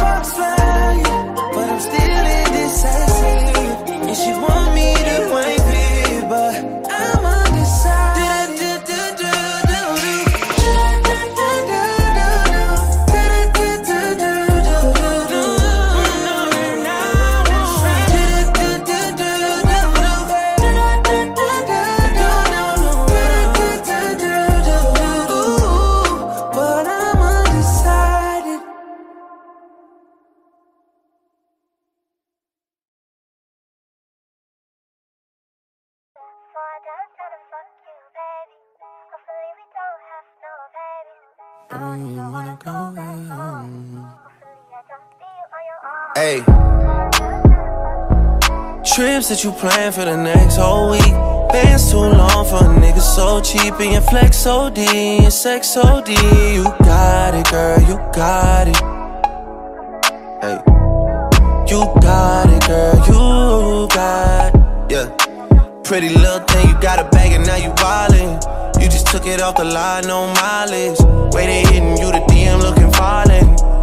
Rockstar. that you plan for the next whole week. Bands too long for a nigga so cheap and your flex OD and sex OD. You got it, girl, you got it. Hey, you got it, girl, you got it. Yeah, pretty little thing, you got a bag and now you wildin'. You just took it off the line, no mileage. Way they hitting you the DM looking violent.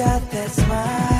Got that smile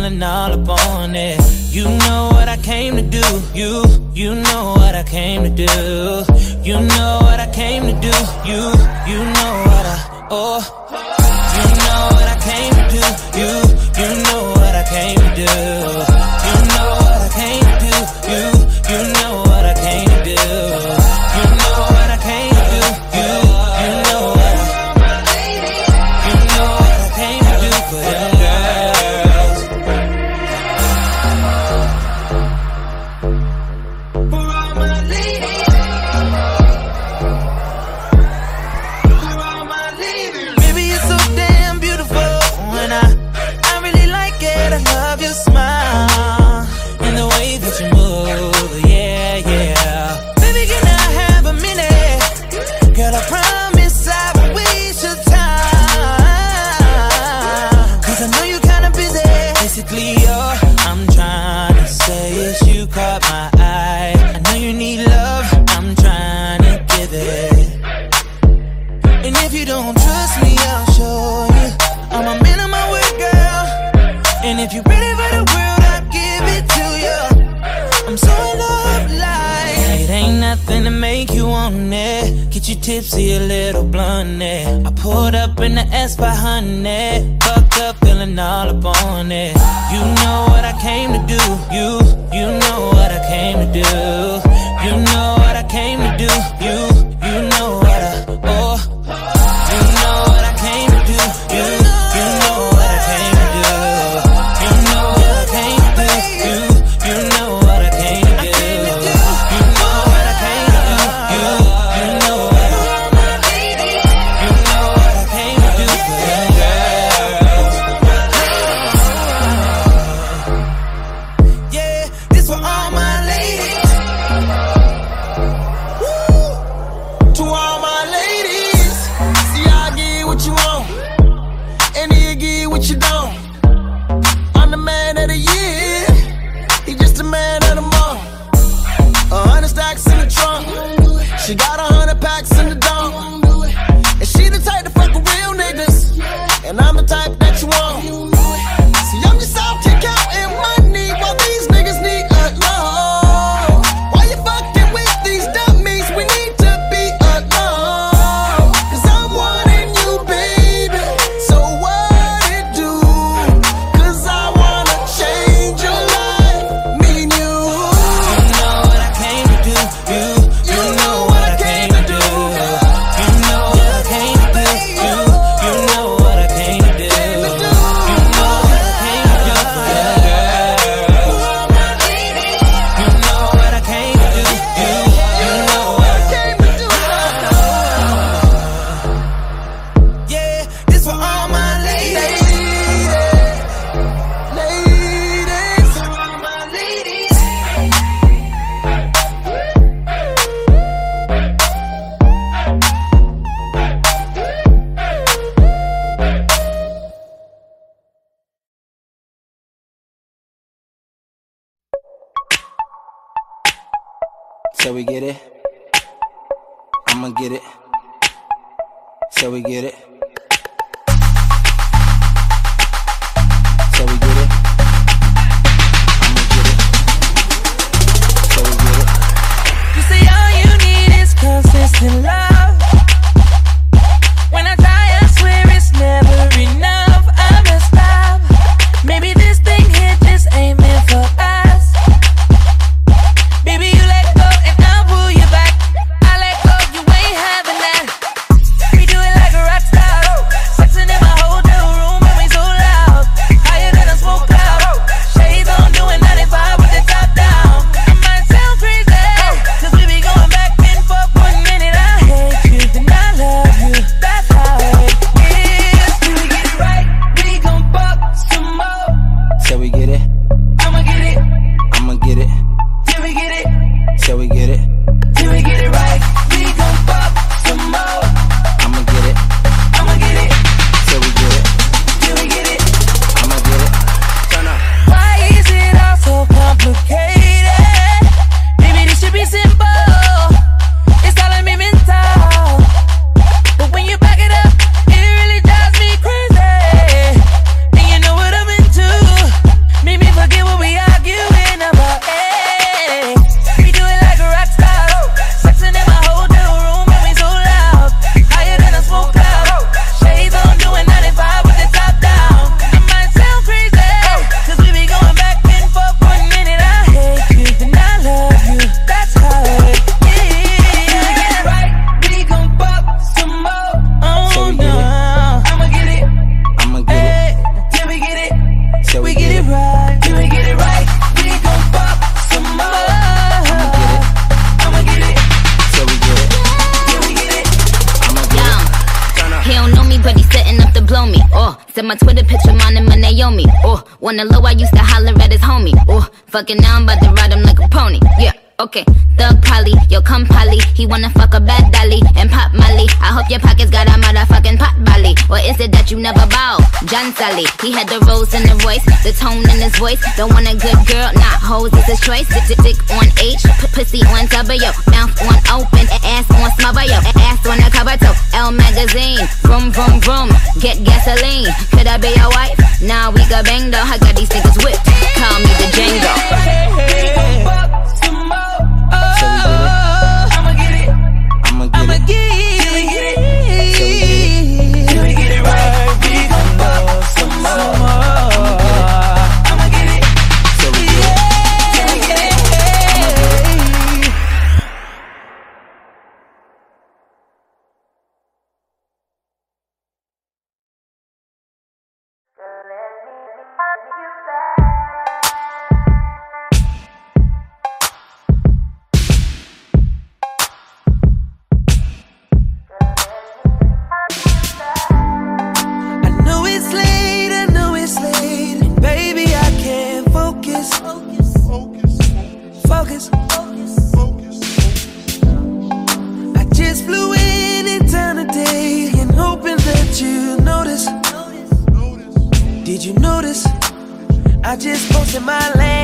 feeling all upon it. You know what I came to do. You, you know what I came to do. You know what I came to do. You, you know what I, oh. You know what I came to do. You, you know what I came to do. focus. I just flew in in town today and hoping that you notice. notice. Did you notice? I just posted my land.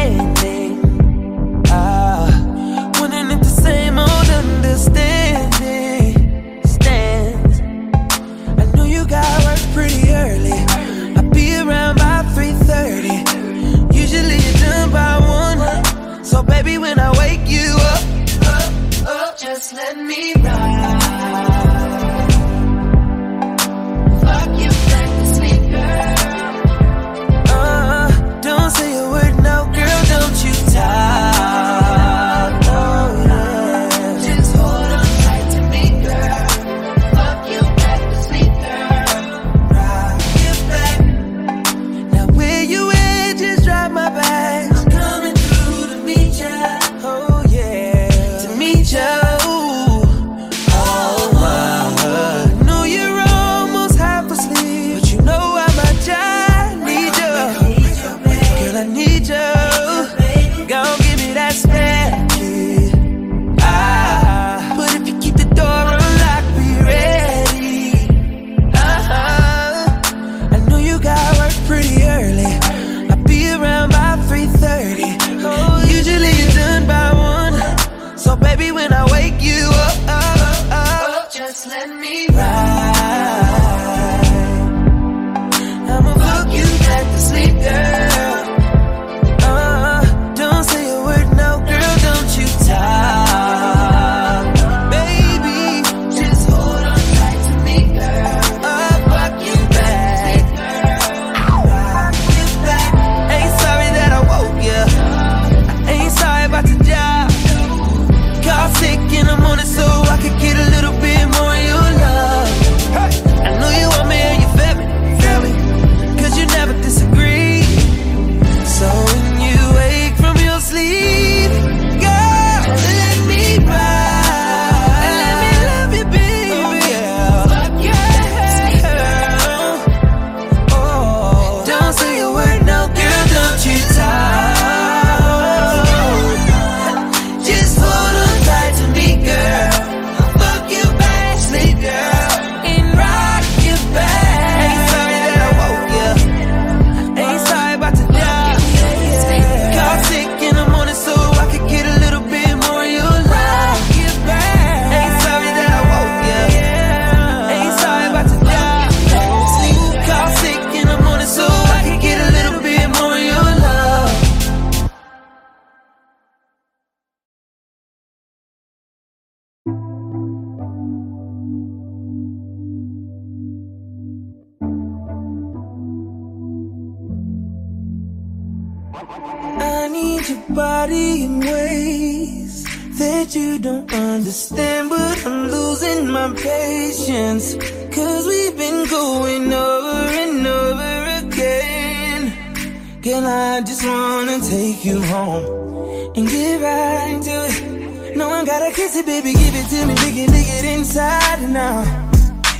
understand, but I'm losing my patience. Cause we've been going over and over again. Girl, I just wanna take you home and get right to it. No, I gotta kiss it, baby, give it to me, dig it, dig it inside now.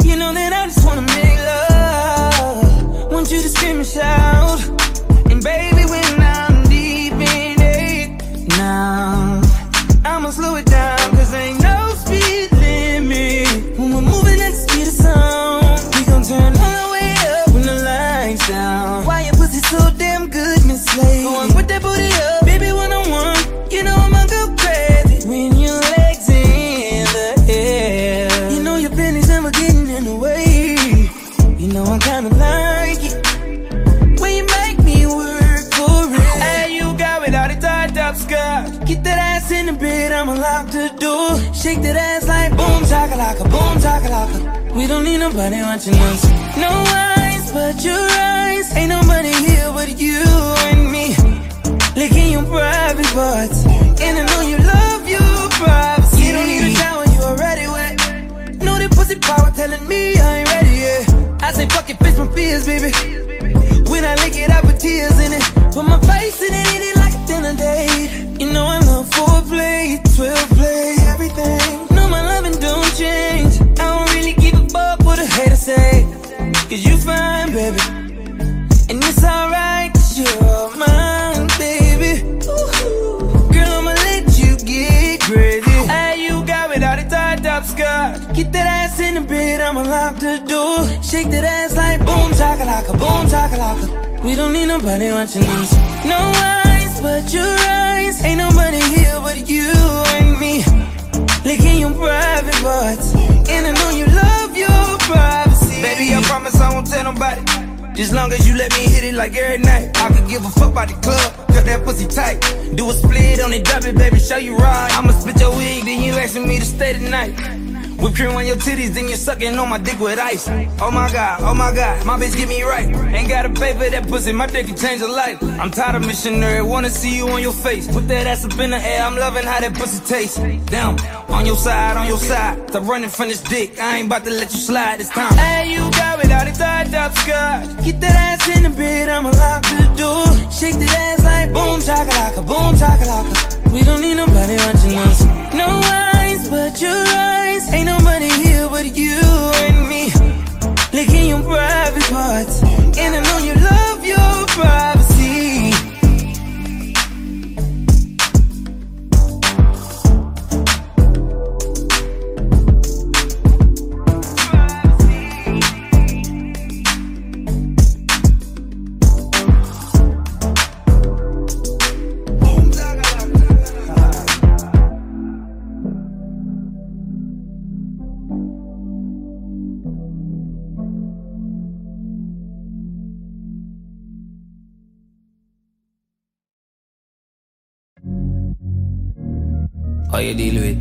You know that I just wanna make love. Want you to scream and shout. And baby, when I'm deep in it, now I'ma slow it shake that ass like boom, chakalaka, boom, chakalaka. We don't need nobody watching us. No eyes but your eyes. Ain't nobody here but you and me. Licking your private parts. And I know you love your privacy. You don't need a shower, you already wet. Know that pussy power telling me I ain't ready yet. I say fuck it, bitch, my fears, baby. When I lick it, I put tears in it. Put my face in it, eat it like a dinner date. You know I love foreplay, 12 baby. And it's alright, cause you're mine, baby. Girl, I'ma let you get crazy. Hey, you got me all the tied up skirt. Get that ass in the bed, I'ma lock the door. Shake that ass like boom, talker like a boom, chakalaka. We don't need nobody watching us. No eyes but your eyes. Ain't nobody here but you and me. Licking your private parts. And I know you love your private Baby, I promise I won't tell nobody. Just long as you let me hit it like every night. I could give a fuck about the club, cut that pussy tight. Do a split on it, drop it, baby, show you right. I'ma spit your wig, then you asking me to stay tonight. Whip cream on your titties, then you're sucking on my dick with ice. Oh my god, oh my god, my bitch get me right. Ain't gotta pay for that pussy, my dick can change a life. I'm tired of missionary, wanna see you on your face. Put that ass up in the air, I'm loving how that pussy tastes. Down, on your side, on your side. Stop running from this dick, I ain't about to let you slide this time. Hey, you got it out, it's tied up, Scott. Get that ass in the bed, I'ma lock the door. Shake that ass like boom, chakalaka, boom, chakalaka. We don't need nobody watching us. No eyes but your eyes. Ain't nobody here but you and me. Licking your private parts. And I know you love your privacy. How you deal with?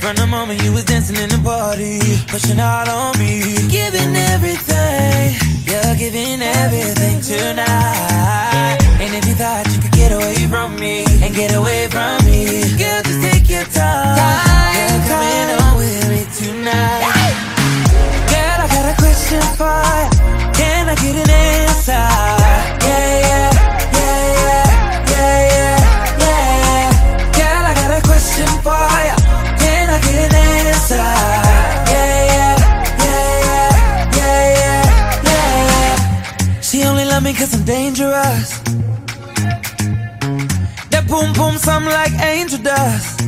From the moment you was dancing in the party, pushing out on me, giving everything, you're giving everything tonight. And if you thought you could get away from me and get away from me, girl, just take your time. Girl, coming on with me tonight. Girl, I got a question for you. Can I get an answer? Dangerous. That boom boom sound like angel dust.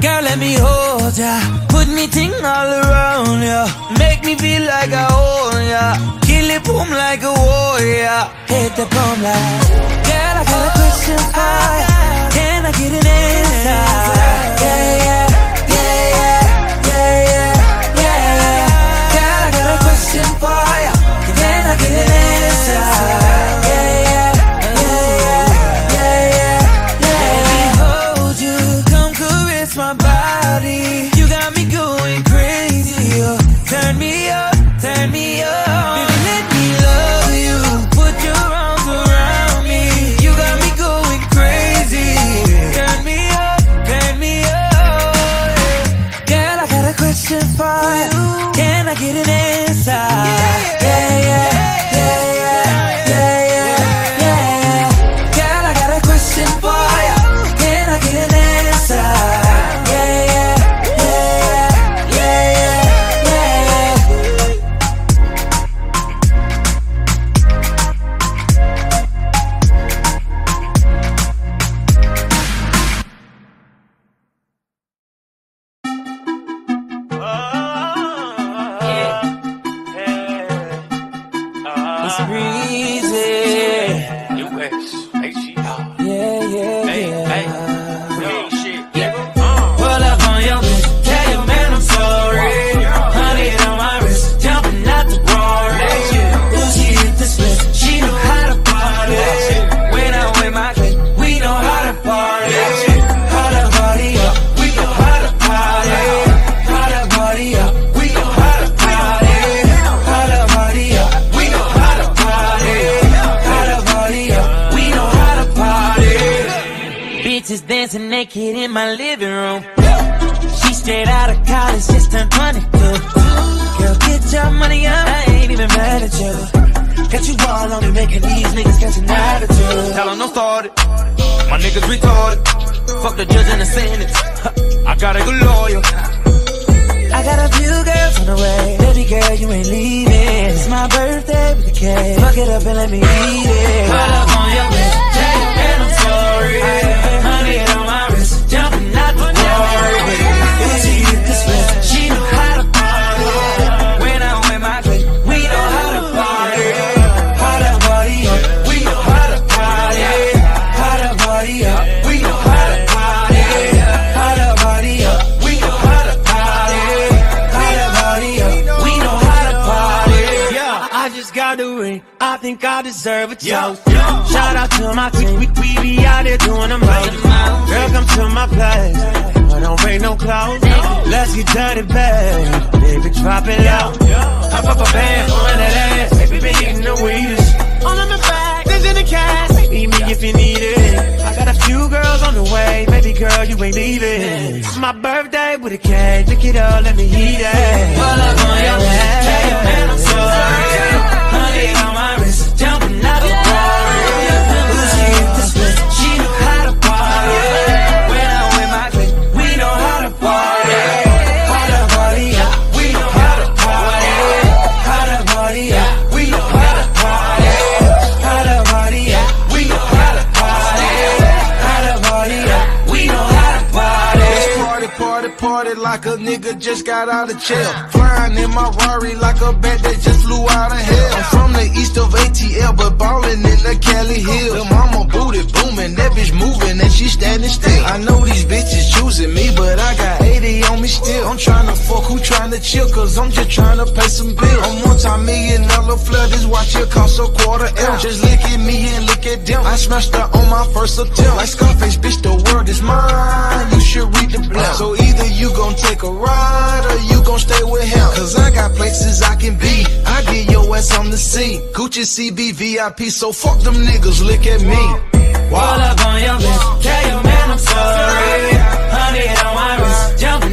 Girl, let me hold ya. Put me ting all around ya. Make me feel like I own ya. Kill it boom like a warrior. Hit the boom like. Girl, I got a question for ya. Can I get an answer? Yeah, yeah, yeah, yeah, yeah, yeah, yeah. Girl, I got a question for ya. Can think I deserve a toast. Shout out to my team, we, we be out there doing the most. Girl, come to my place, I don't bring no clothes. Let's get dirty, babe. Baby, drop it low. Pop up a band, run that ass. Baby, been eating the weedest. All in my bag, there's in the cash. Meet me if you need it. I got a few girls on the way, baby girl, you ain't leaving. It's my birthday with a cake, pick it up, let me eat it. Pull up on your head, man, I'm sorry. Honey on my nigga just got out of jail. Flying in my Rari like a bat that just flew out of hell. I'm from the east of ATL, but ballin' in the Cali Hills. The mama booty booming, that bitch moving and she standing still. I know these bitches choosing me, but I got 80 on me still. I'm tryna fuck who tryna chill, cause I'm just tryna pay some bills. I'm multi-million dollar flood, this watch here cost a quarter M. Just look at me and look at them. I smashed her on my first attempt. Like Scarface, bitch, the world is mine. You should read the blunt. So either you gon' take a ride or you gon' stay with him. Cause I got places I can be. I get your ass on the sea. Gucci CB VIP, so fuck them niggas, look at me. Wall up on your list, tell your man I'm sorry. Honey on my wrist, jumping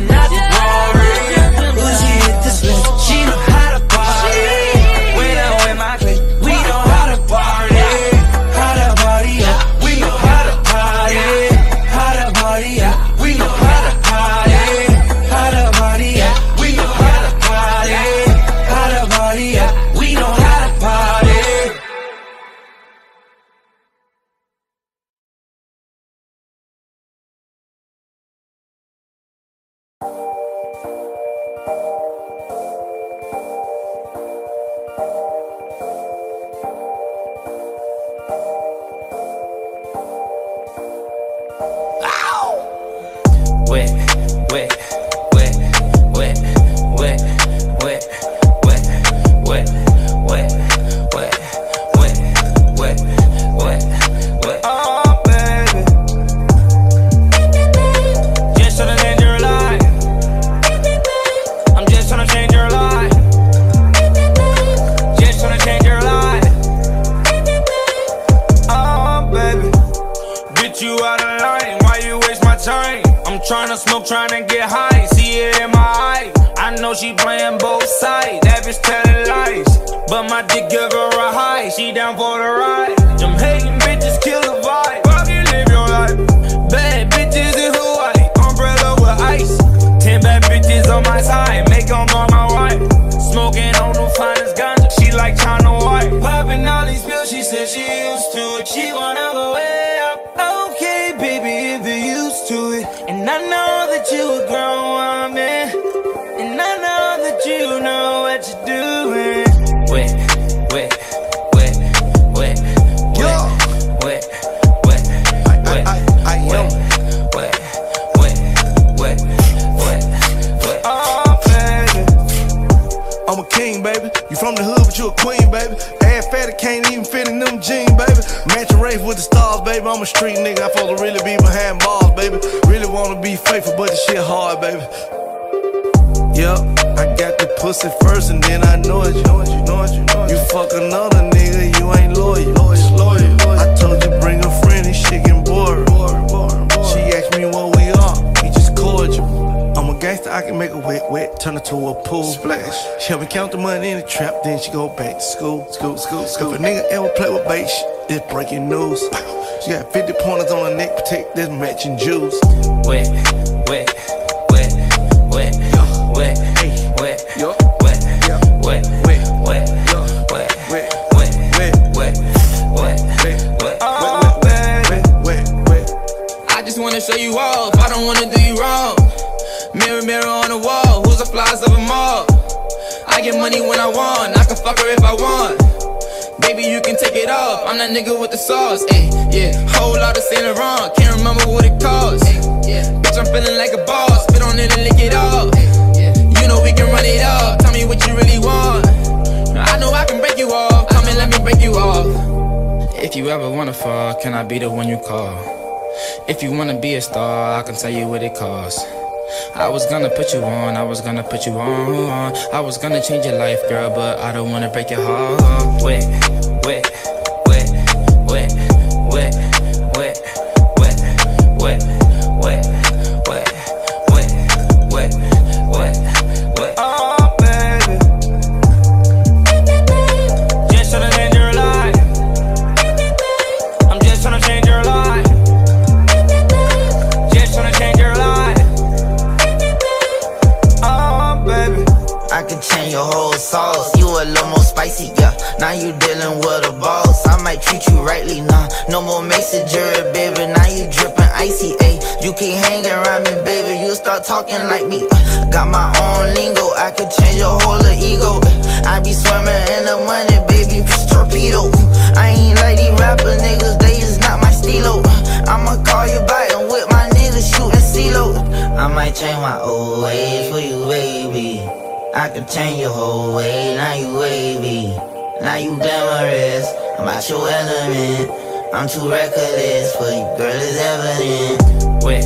Help me count the money in the trap, then she go back to school. School, school, school. If a nigga ever play with bait, it's breaking news. She got 50 pointers on her neck, protect this matching jewels. Wet, wet, I get money when I want. I can fuck her if I want. Baby, you can take it off. I'm that nigga with the sauce. Ayy, yeah. Whole lot of Saint Laurent. Can't remember what it cost. Eh, yeah. Bitch, I'm feeling like a boss. Spit on it and lick it off. Eh, yeah. You know we can run it up. Tell me what you really want. I know I can break you off. Come me, let me break you off. If you ever wanna fall, can I be the one you call? If you wanna be a star, I can tell you what it costs. I was gonna put you on, I was gonna put you on. I was gonna change your life, girl, but I don't wanna break your heart. Wait, wait, like me. Uh, got my own lingo. I can change your whole ego. I be swimming in the money, baby. Torpedo. I ain't like these rapper niggas. They is not my stilo. I'ma call you back and with my niggas shooting CeeLo. I might change my old ways for you, baby. I can change your whole way, now you wavy. Now you glamorous, I'm out your element. I'm too reckless for you, girl, it's evident. Wait,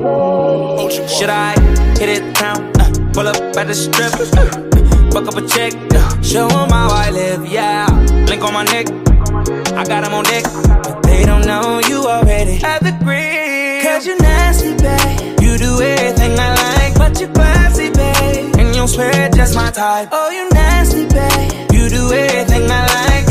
Should I hit it town? Uh, pull up at the strip. Uh, buck up a check. Uh, show 'em how I live, yeah. Link on my neck. I got 'em on deck. But they don't know you already have the green. Cause you nasty, babe. You do everything I like, but you classy, babe. And you swear just my type. Oh, you nasty, babe. You do everything I like,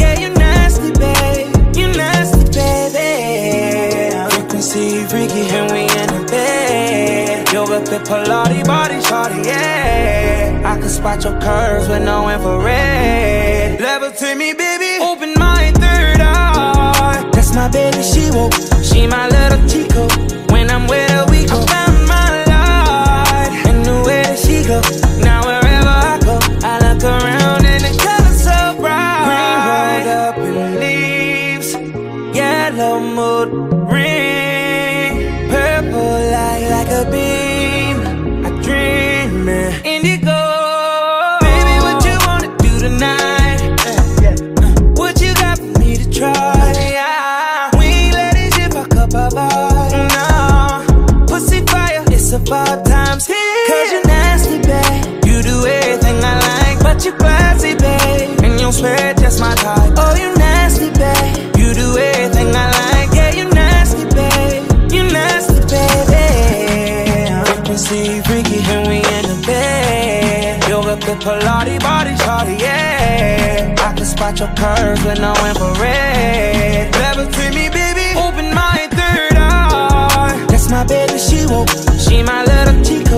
Yoga fit Pilates, body shawty, yeah. I can spot your curves with no infrared. Levitate me, baby. Open my third eye. That's my baby, she woke. She my little Chico. When I'm with her, we go. Found my light. And the way that she go. Now wherever I go, I look around and the colors so bright. Green rolled up in leaves. Yellow mood Pilates, body shawty, yeah. I can spot your curves with no infrared. Levitate me, baby. Open my third eye. That's my baby, she woke. She my little Chico.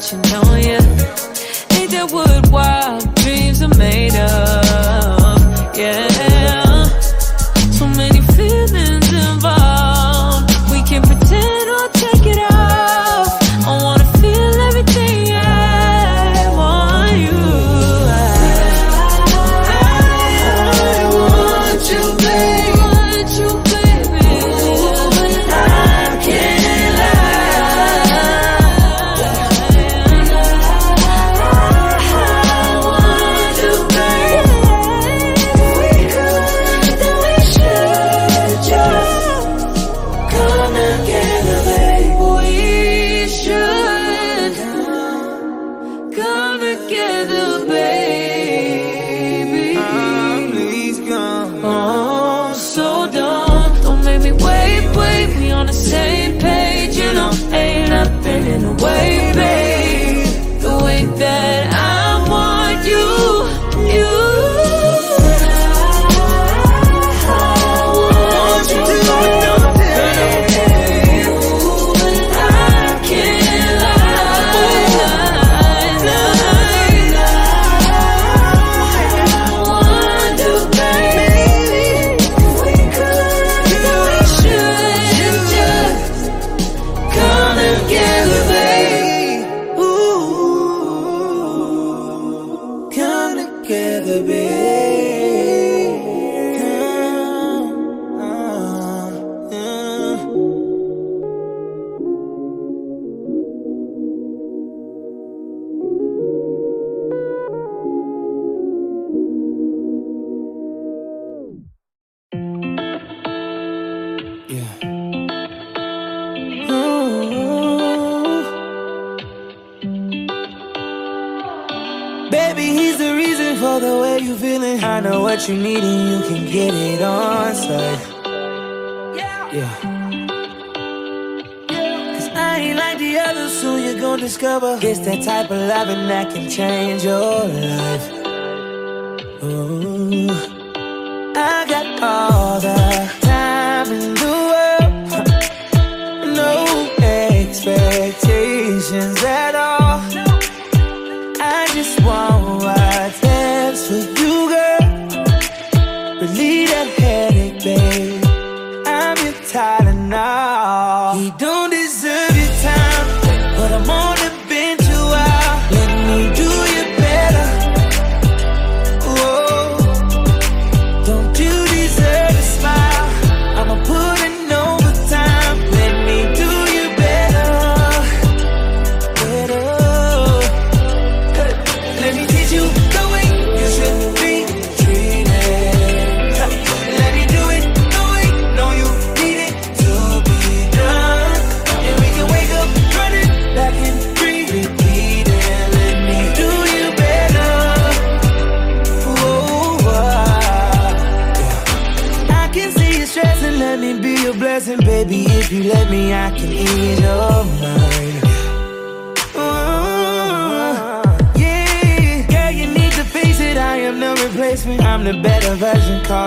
Touching know, you. Ain't that what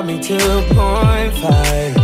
me 2.5.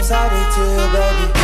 I'm sorry to you, baby.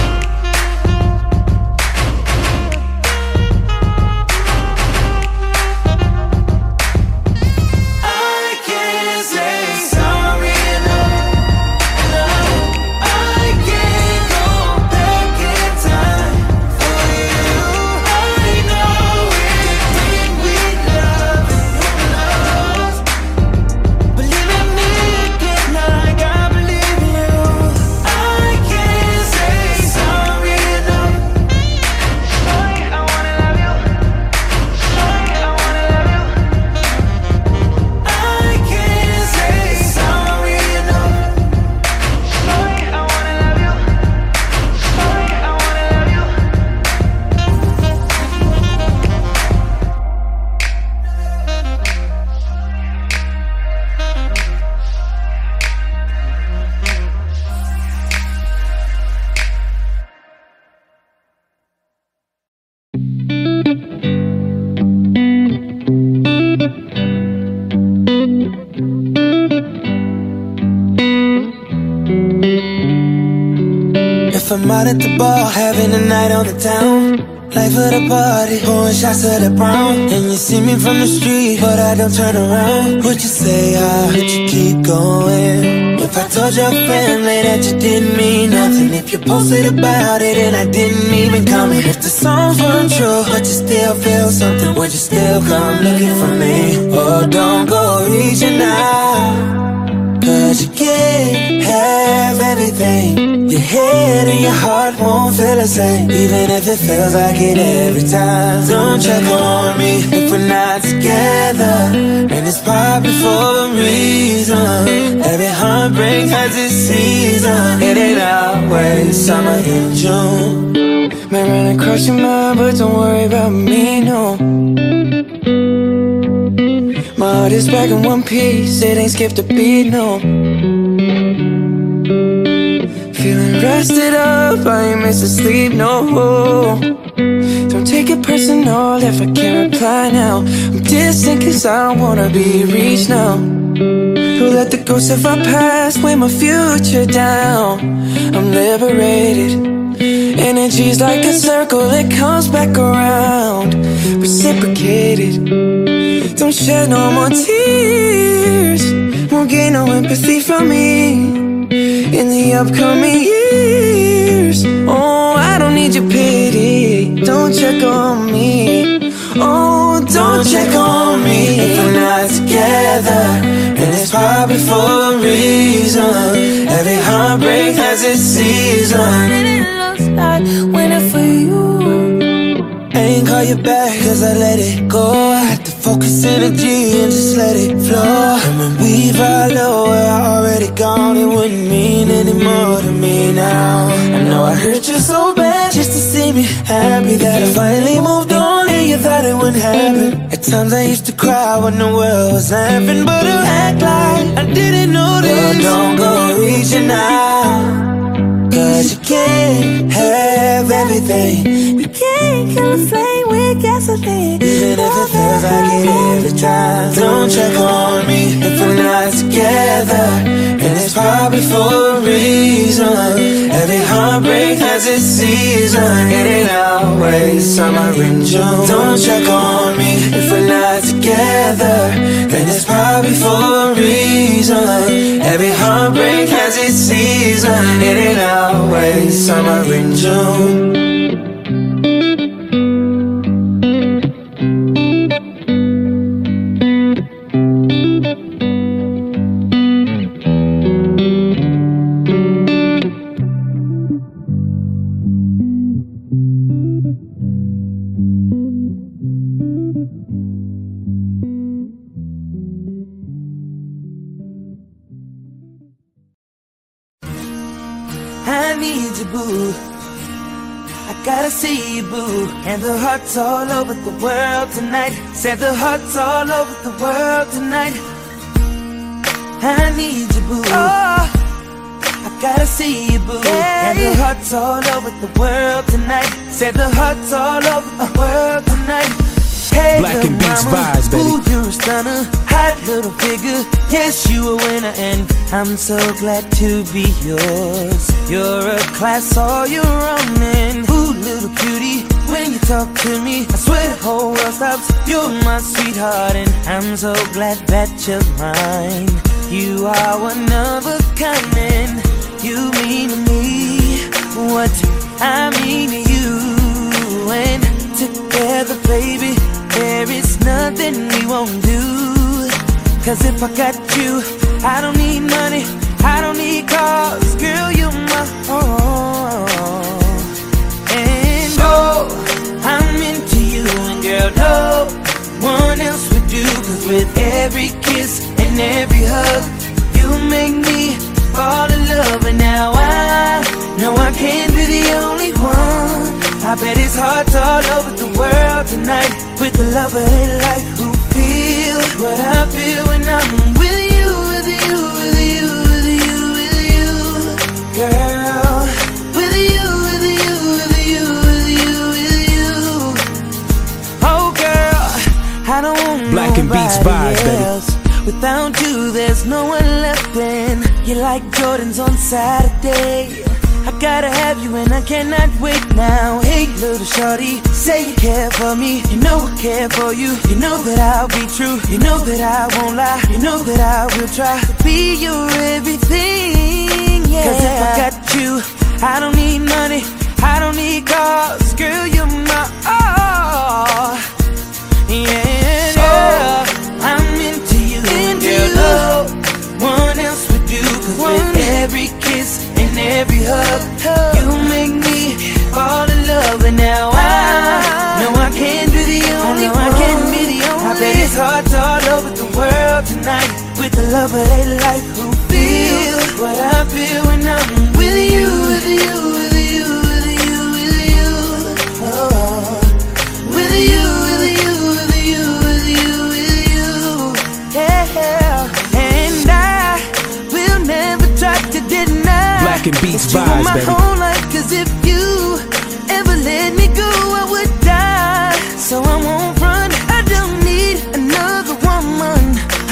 On the town. Life of the party, pouring shots of the brown. And you see me from the street, but I don't turn around. Would you say I would you keep going? If I told your family that you didn't mean nothing, if you posted about it and I didn't even comment, if the songs weren't true, but you still feel something, would you still come looking for me? Oh, don't go reaching out. Cause you can't have everything. Your head and your heart won't feel the same. Even if it feels like it every time. Don't check on me if we're not together. And it's probably for a reason. Every heartbreak has its season. It ain't always summer in June. May run across your mind, but don't worry about me, no. Heart is back in one piece, it ain't skipped a beat, no. Feeling rested up, I ain't missing sleep, no. Don't take it personal if I can't reply now. I'm distant cause I don't wanna be reached now. Who let the ghosts of our past weigh my future down? I'm liberated. Energy's like a circle, it comes back around. Reciprocated. Don't shed no more tears. Won't gain no empathy from me in the upcoming years. Oh, I don't need your pity. Don't check on me. Oh, don't check on me if we're not together. And it's probably for a reason. Every heartbreak has its season. You back cause I let it go. I had to focus energy and just let it flow. And when we follow where I already gone, it wouldn't mean any more to me now. I know I hurt you so bad just to see me happy that I finally moved on and you thought it wouldn't happen. At times I used to cry when the world was laughing, but you act like I didn't notice. Well, don't go reaching out. Cause you can't have everything. Can't kill a flame with gasoline. Even if it feels like it every time. Don't check on me if we're not together. And it's probably for a reason. Every heartbreak has its season. It ain't always summer in June. Don't check on me if we're not together. Then it's probably for a reason. Every heartbreak has its season. It ain't always summer in June. World tonight. Said the hearts all over the world tonight. I need you, boo. Oh, I gotta see you, boo. And the hearts all over the world tonight. Said the hearts all over the world tonight. Hey, Black and Beats vibes, baby. Ooh, you're a stunner, hot little figure. Yes, you a winner, and I'm so glad to be yours. You're a class all your own, and ooh, little cutie, when you talk to me, I swear the whole world stops. You're my sweetheart, and I'm so glad that you're mine. You are one of a kind, and you mean to me what I mean to you. And together, baby, there is nothing we won't do. Cause if I got you, I don't need money, I don't need cars, girl, you're my all. Girl, no one else would do. Cause with every kiss and every hug, you make me fall in love. And now I know I can't be the only one. I bet it's hard all over the world tonight with the love of their life who feel what I feel when I'm Beats vibes, baby. Without you, there's no one left. And you're like Jordans on Saturday. I gotta have you and I cannot wait now. Hey, little shorty, say you care for me. You know I care for you. You know that I'll be true. You know that I won't lie. You know that I will try to be your everything. Yeah. Cause if I got you, I don't need money. I don't need cars. Girl, you're my all. Yeah. Every hug, you make me fall in love. And now I know I can't be the only one. I can't be the only I bet it's hard all over the world tonight with the love of their life who feel what I feel when I'm with you, with you, with you, with you, with you. Oh. With you, deny. Black and Beats that you vibes, my baby. whole life. Cause if you ever let me go, I would die. So I won't run. I don't need another woman.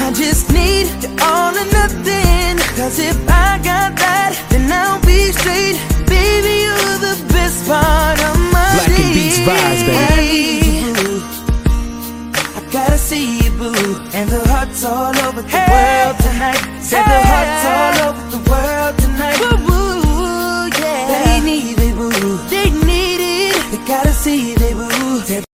I just need you all or nothing. Cause if I got that, then I'll be straight. Baby, you're the best part of my Black and Beats vibes, baby. I gotta see you, boo. And the hearts all over the world tonight. Said the hearts all over the world tonight. Woo, need boo. They need it. They gotta see it, boo. They-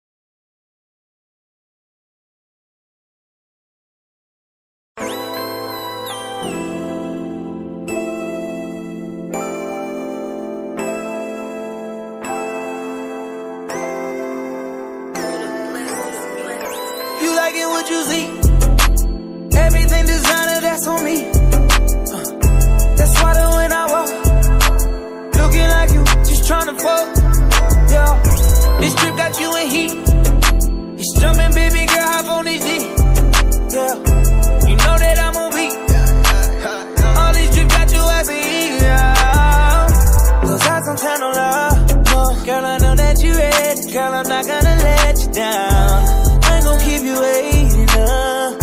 Girl, I'm not gonna let you down. I ain't gonna keep you waiting up.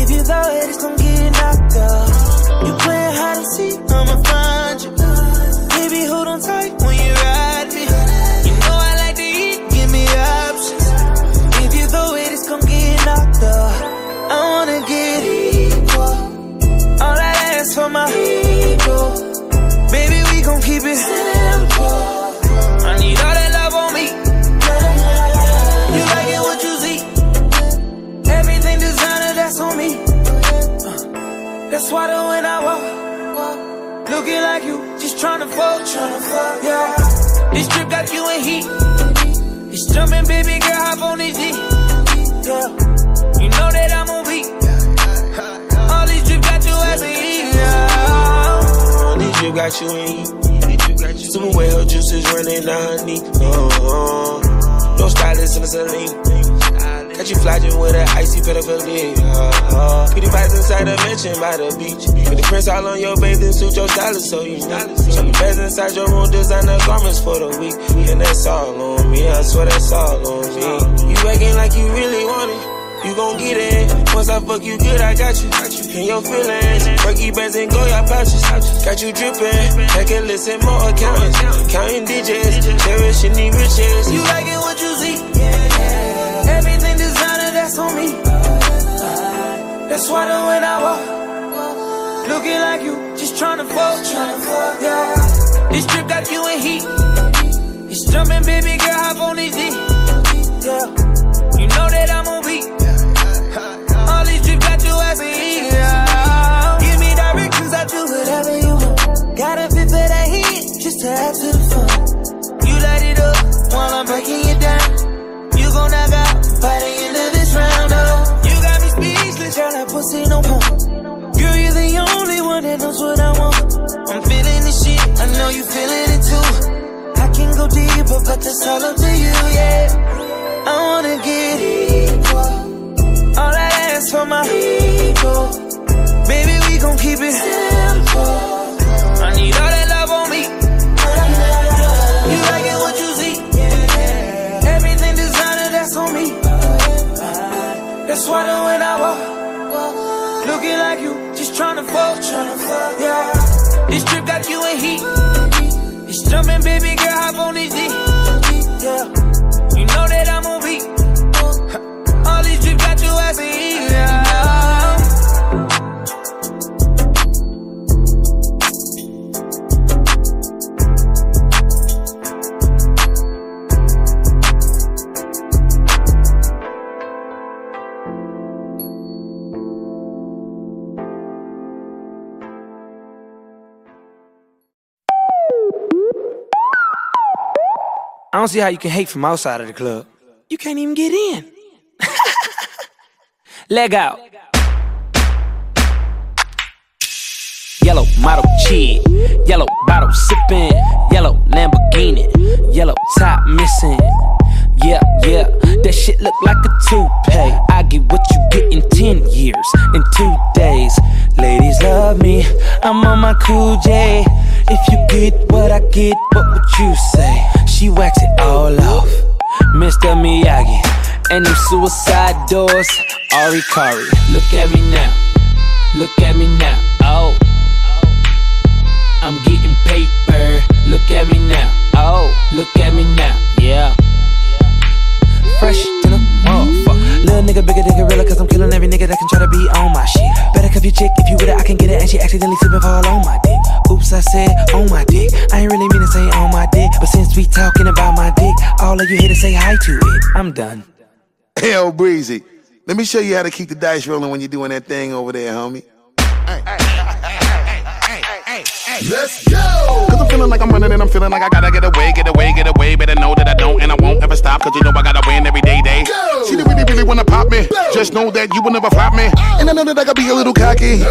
If you thought it, it's gonna get knocked off. You playing hide and seek, I'ma find you. Baby, hold on tight when you ride me. You know I like to eat, give me options. If you throw it, it's gonna get knocked off. I wanna get equal. All I ask for my ego. Baby, we gon' keep it simple. I need all that on me. Uh, that's why the when I walk, looking like you, just tryna fuck, tryna fuck, yeah. This trip got you in heat. It's jumping, baby girl, hop on this D. Yeah, you know that I'm on beat. All these trips got you asking, yeah. All These you got you in. heat. Super well juices running down her knee. Uh-huh. No stylist in the saline. Got you flogging with an icy pedal dick. Uh-huh. Pretty vibes inside a mansion by the beach. With the prints all on your bathing suit, your stylist so you know. So the beds inside your room, designer garments for the week. And that's all on me, I swear that's all on me. You acting like you really want it. you gon' get it. Once I fuck you good, I got you. In your feelings, Perky bands and Goyard pouches. Got you drippin', take a listen, more accountants. Counting digits, cherishing the riches. You like it what you see? On me. That's why the when I walk, looking like you, just fuck, tryna fuck, yeah. This trip got you in heat. It's jumping, baby girl, hop on this D. Yeah, you know that I'm on beat. All these trips got you heat. Yeah. Give me directions, I do whatever you want. Got a fit for that heat, just to add to the fun. You light it up while I'm breaking it down. Pussy no pump. Girl, you're the only one that knows what I want. I'm feeling this shit, I know you feeling it too. I can go deeper, but that's all up to you, yeah. I wanna get equal. All I ask for my people. Baby, we gon' keep it simple. I need all that love on me. You like it what you see? Everything designer, that's on me. That's why when I walk, looking like you, just tryna fuck, tryna fuck, yeah. This trip got you in heat. It's jumping, baby girl, hop on this D. Yeah, you know that I'm on beat. All these trips got you asking I don't see how you can hate from outside of the club. You can't even get in. Leg out. Yellow model cheat, yellow bottle sipping, yellow Lamborghini, yellow top missing. Yeah, yeah, that shit look like a toupee. I get what you get in 10 years, in two days. Ladies love me, I'm on my cool J. If you get what I get, what would you say? She wax it all off, Mr. Miyagi. And them suicide doors, Ari Kari. Look at me now, look at me now, oh. I'm getting paper, look at me now, oh. Look at me now, yeah. Fresh. Little nigga bigger than gorilla, cause I'm killing every nigga that can try to be on my shit. Better cuff your chick if you with it, I can get it, and she accidentally slipping fall on my dick. Oops, I said on my dick. I ain't really mean to say on my dick, but since we talking about my dick, all of you here to say hi to it. I'm done. Hell, Breezy. Let me show you how to keep the dice rolling when you're doing that thing over there, homie. Let's go! Cause I'm feeling like I'm running and I'm feeling like I gotta get away, get away, get away. Better know that I don't and I won't ever stop. Cause you know I gotta win every day, day. See, they really, really wanna pop me. Just know that you will never flop me. And I know that I gotta be a little cocky.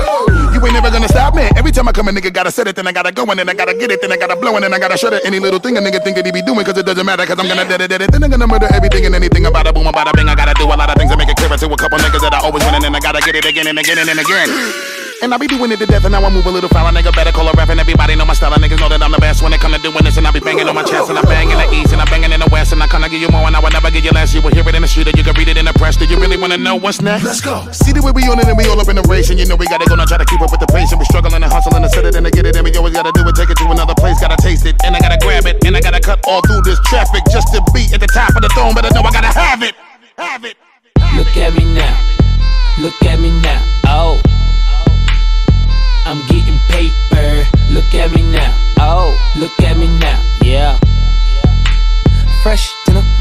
You ain't never gonna stop me. Every time I come, a nigga gotta set it, then I gotta go, and then I gotta get it, then I gotta blow, and then I gotta shut it. Any little thing a nigga think that he be doing, cause it doesn't matter, cause I'm gonna dead it, dead it. Then I'm gonna murder everything and anything about a boom, about a bing. I gotta do a lot of things to make it clear to a couple niggas that I always win, and then I gotta get it again and again and, and again. And I be doing it to death, and now I move a little foul. Nigga better call a rap, and everybody know my style. Niggas know that I'm the best when it come to doing this. And I be banging on my chest, and I bang in the east, and I banging in the west. And I kinda give you more, and I will never give you less. You will hear it in the street, or you can read it in the press. Do you really wanna know what's next? Let's go. See the way we on it, and we all up in the race. And you know we gotta go now, try to keep up with the pace. And we struggling and hustling and set it and to get it. And we always gotta do it, take it to another place. Gotta taste it, and I gotta grab it, and I gotta cut all through this traffic just to be at the top of the throne. But I know I gotta have it. Have it. Look at me now, look at me now, oh. I'm getting paper, look at me now, oh. Look at me now, yeah. Fresh to the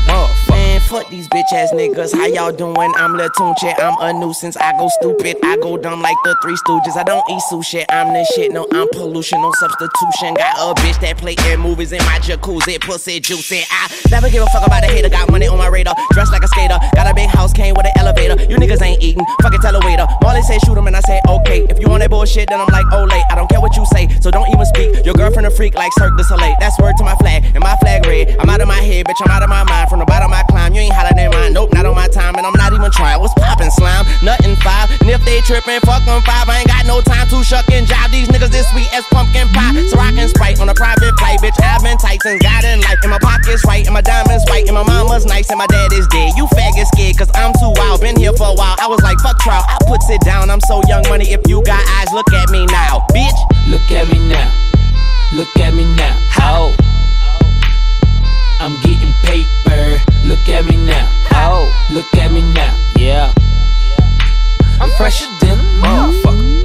fuck these bitch ass niggas. How y'all doing? I'm Lil Tunechi. I'm a nuisance. I go stupid. I go dumb like the Three Stooges. I don't eat sushi. I'm the shit. No, I'm pollution. No substitution. Got a bitch that play in movies in my jacuzzi. Pussy juicy. I never give a fuck about a hater. Got money on my radar. Dressed like a skater. Got a big house. Came with an elevator. You niggas ain't eating. Fucking tell a waiter. Molly said shoot him and I said okay. If you want that bullshit, then I'm like, oh late. I don't care what you say. So don't even speak. Your girlfriend a freak like Cirque du Soleil. That's word to my flag. And my flag red. I'm out of my head, bitch. I'm out of my mind. From the bottom I climb. You ain't hotter than mine. Nope, not on my time. And I'm not even trying. What's poppin' slime? Nothing five. And if they trippin', fuck five. I ain't got no time to shuck and jive. These niggas this sweet as pumpkin pie. So I can sprite on a private flight, bitch. I've been Tyson's got in life. And my pockets right. And my diamonds white. And my mama's nice. And my dad is dead. You faggot scared. Cause I'm too wild. Been here for a while. I was like, fuck trial. I puts it down. I'm so young money. If you got eyes, look at me now, bitch. Look at me now. Look at me now. How? I'm getting paper. Look at me now. Oh, look at me now. Yeah. I'm fresher than a motherfucker.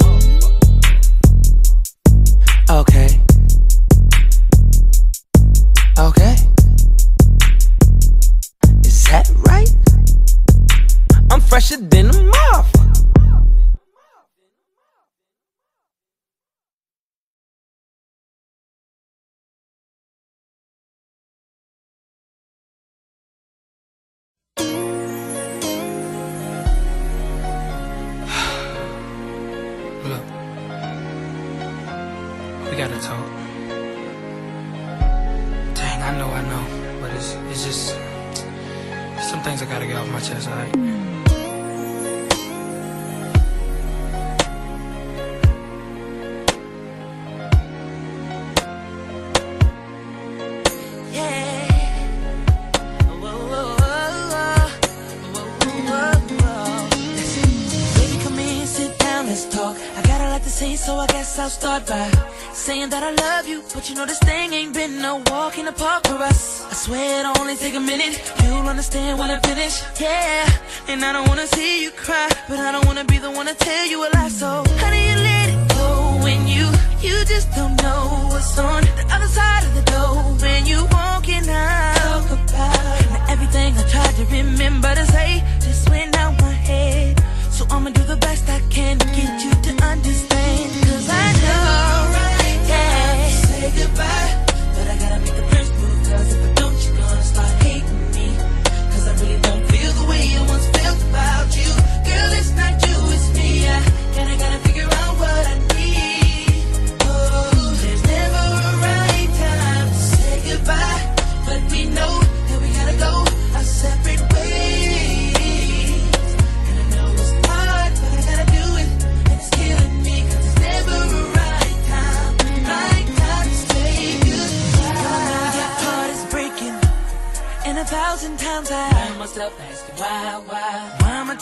Okay. Okay. By saying that I love you. But you know this thing ain't been no walk in the park for us. I swear it'll only take a minute. You'll understand when I finish. Yeah, and I don't wanna see you cry, but I don't wanna be the one to tell you a lie. So how do you let it go when you you just don't know what's on the other side of the door when you walking out? Talk about now everything I tried to remember to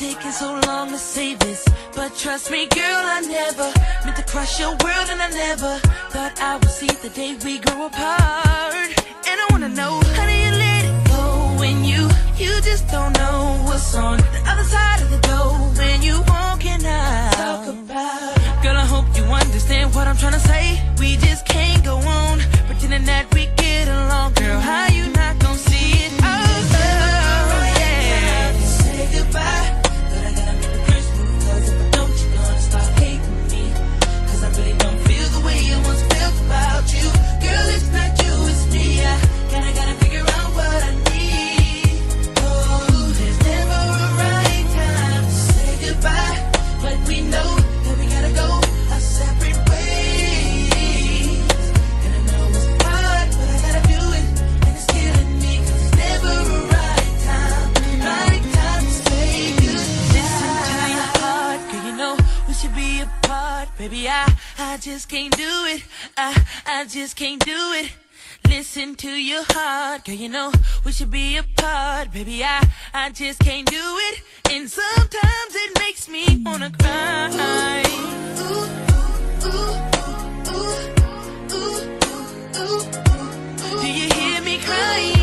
taking so long to say this? But trust me, girl, I never meant to crush your world, and I never thought I would see the day we grow apart. And I wanna know how do you let it go when you you just don't know what's on the other side of the door when you walking out. Talk about, girl, I hope you understand what I'm trying to say. We just can't go on pretending that we get along, girl. Should be apart. Baby, I, I just can't do it. And sometimes it makes me wanna cry. Do you hear me crying?